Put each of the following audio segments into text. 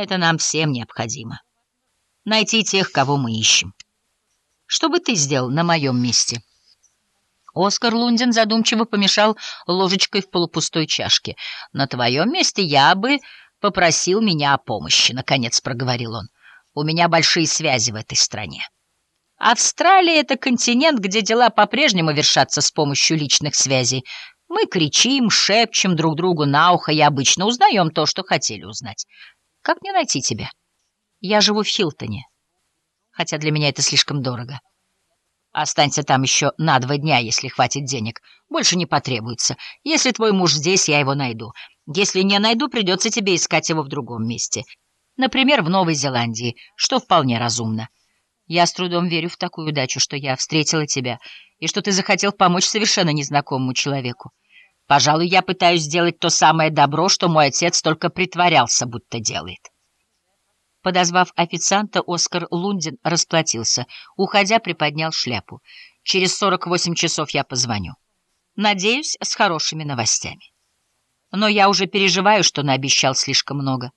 Это нам всем необходимо. Найти тех, кого мы ищем. Что бы ты сделал на моем месте?» Оскар Лундин задумчиво помешал ложечкой в полупустой чашке. «На твоем месте я бы попросил меня о помощи», — наконец проговорил он. «У меня большие связи в этой стране». Австралия — это континент, где дела по-прежнему вершатся с помощью личных связей. Мы кричим, шепчем друг другу на ухо и обычно узнаем то, что хотели узнать. Как мне найти тебя? Я живу в Хилтоне, хотя для меня это слишком дорого. Останься там еще на два дня, если хватит денег. Больше не потребуется. Если твой муж здесь, я его найду. Если не найду, придется тебе искать его в другом месте. Например, в Новой Зеландии, что вполне разумно. Я с трудом верю в такую удачу, что я встретила тебя, и что ты захотел помочь совершенно незнакомому человеку. Пожалуй, я пытаюсь сделать то самое добро, что мой отец только притворялся, будто делает. Подозвав официанта, Оскар Лундин расплатился. Уходя, приподнял шляпу. «Через сорок восемь часов я позвоню. Надеюсь, с хорошими новостями. Но я уже переживаю, что наобещал слишком много.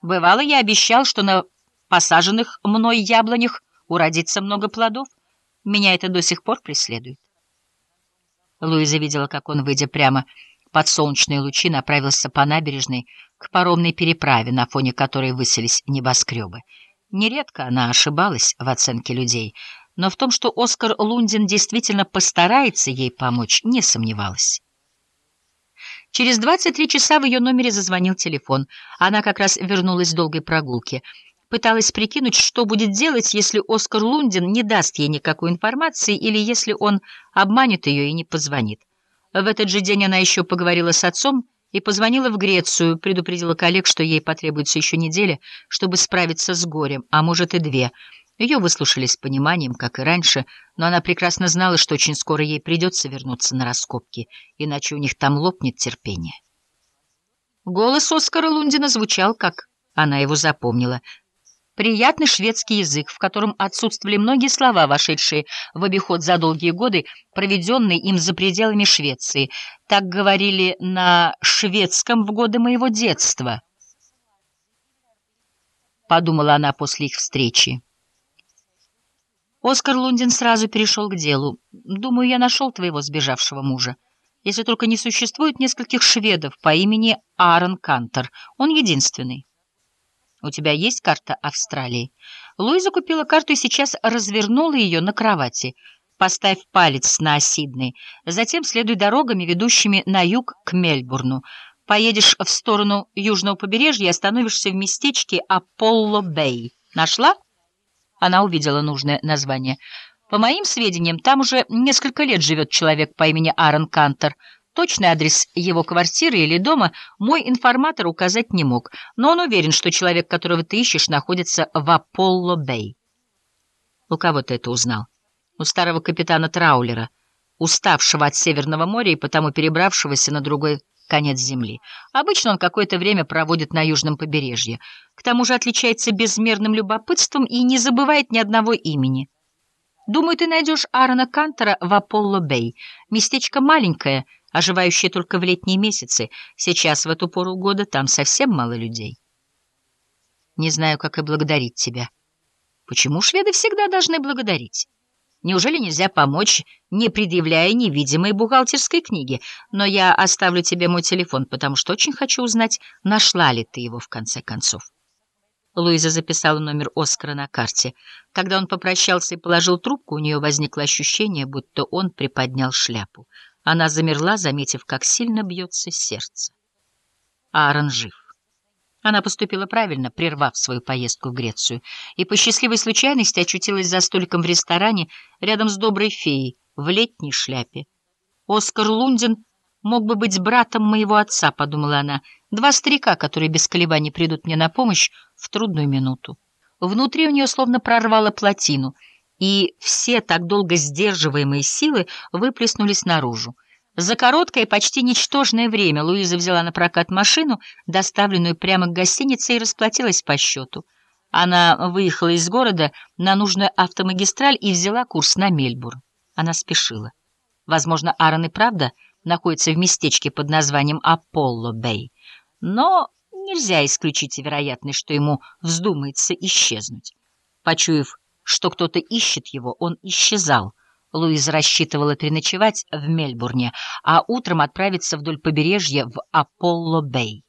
Бывало, я обещал, что на посаженных мной яблонях уродится много плодов. Меня это до сих пор преследует». Луиза видела, как он, выйдя прямо под солнечные лучи, направился по набережной, к паромной переправе, на фоне которой высились небоскребы. Нередко она ошибалась в оценке людей, но в том, что Оскар Лундин действительно постарается ей помочь, не сомневалась. Через 23 часа в ее номере зазвонил телефон. Она как раз вернулась с долгой прогулки. Пыталась прикинуть, что будет делать, если Оскар Лундин не даст ей никакой информации или если он обманет ее и не позвонит. В этот же день она еще поговорила с отцом и позвонила в Грецию, предупредила коллег, что ей потребуется еще неделя, чтобы справиться с горем, а может и две. Ее выслушали с пониманием, как и раньше, но она прекрасно знала, что очень скоро ей придется вернуться на раскопки, иначе у них там лопнет терпение. Голос Оскара Лундина звучал, как она его запомнила, Приятный шведский язык, в котором отсутствовали многие слова, вошедшие в обиход за долгие годы, проведенные им за пределами Швеции. Так говорили на шведском в годы моего детства. Подумала она после их встречи. Оскар Лундин сразу перешел к делу. «Думаю, я нашел твоего сбежавшего мужа. Если только не существует нескольких шведов по имени Аарон Кантер. Он единственный». «У тебя есть карта Австралии?» Луиза купила карту и сейчас развернула ее на кровати. «Поставь палец на Сидней, затем следуй дорогами, ведущими на юг к Мельбурну. Поедешь в сторону южного побережья и остановишься в местечке Аполло-Бэй. Нашла?» Она увидела нужное название. «По моим сведениям, там уже несколько лет живет человек по имени Аарон Кантер». Точный адрес его квартиры или дома мой информатор указать не мог, но он уверен, что человек, которого ты ищешь, находится в Аполло-Бэй. У кого ты это узнал? У старого капитана Траулера, уставшего от Северного моря и потому перебравшегося на другой конец земли. Обычно он какое-то время проводит на южном побережье. К тому же отличается безмерным любопытством и не забывает ни одного имени. Думаю, ты найдешь Аарона Кантера в Аполло-Бэй. Местечко маленькое — оживающее только в летние месяцы. Сейчас, в эту пору года, там совсем мало людей. Не знаю, как и благодарить тебя. Почему шведы всегда должны благодарить? Неужели нельзя помочь, не предъявляя невидимой бухгалтерской книги? Но я оставлю тебе мой телефон, потому что очень хочу узнать, нашла ли ты его в конце концов. Луиза записала номер Оскара на карте. Когда он попрощался и положил трубку, у нее возникло ощущение, будто он приподнял шляпу. Она замерла, заметив, как сильно бьется сердце. Аарон жив. Она поступила правильно, прервав свою поездку в Грецию, и по счастливой случайности очутилась за столиком в ресторане рядом с доброй феей в летней шляпе. Оскар Лундин мог бы быть братом моего отца, — подумала она, — два старика, которые без колебаний придут мне на помощь в трудную минуту. Внутри у нее словно прорвало плотину — и все так долго сдерживаемые силы выплеснулись наружу. За короткое, почти ничтожное время Луиза взяла напрокат машину, доставленную прямо к гостинице, и расплатилась по счету. Она выехала из города на нужную автомагистраль и взяла курс на Мельбурн. Она спешила. Возможно, Аарон и правда находится в местечке под названием Аполло-Бэй. Но нельзя исключить вероятность, что ему вздумается исчезнуть. Почуяв, что кто-то ищет его, он исчезал. Луиза рассчитывала переночевать в Мельбурне, а утром отправиться вдоль побережья в Аполло-Бэй.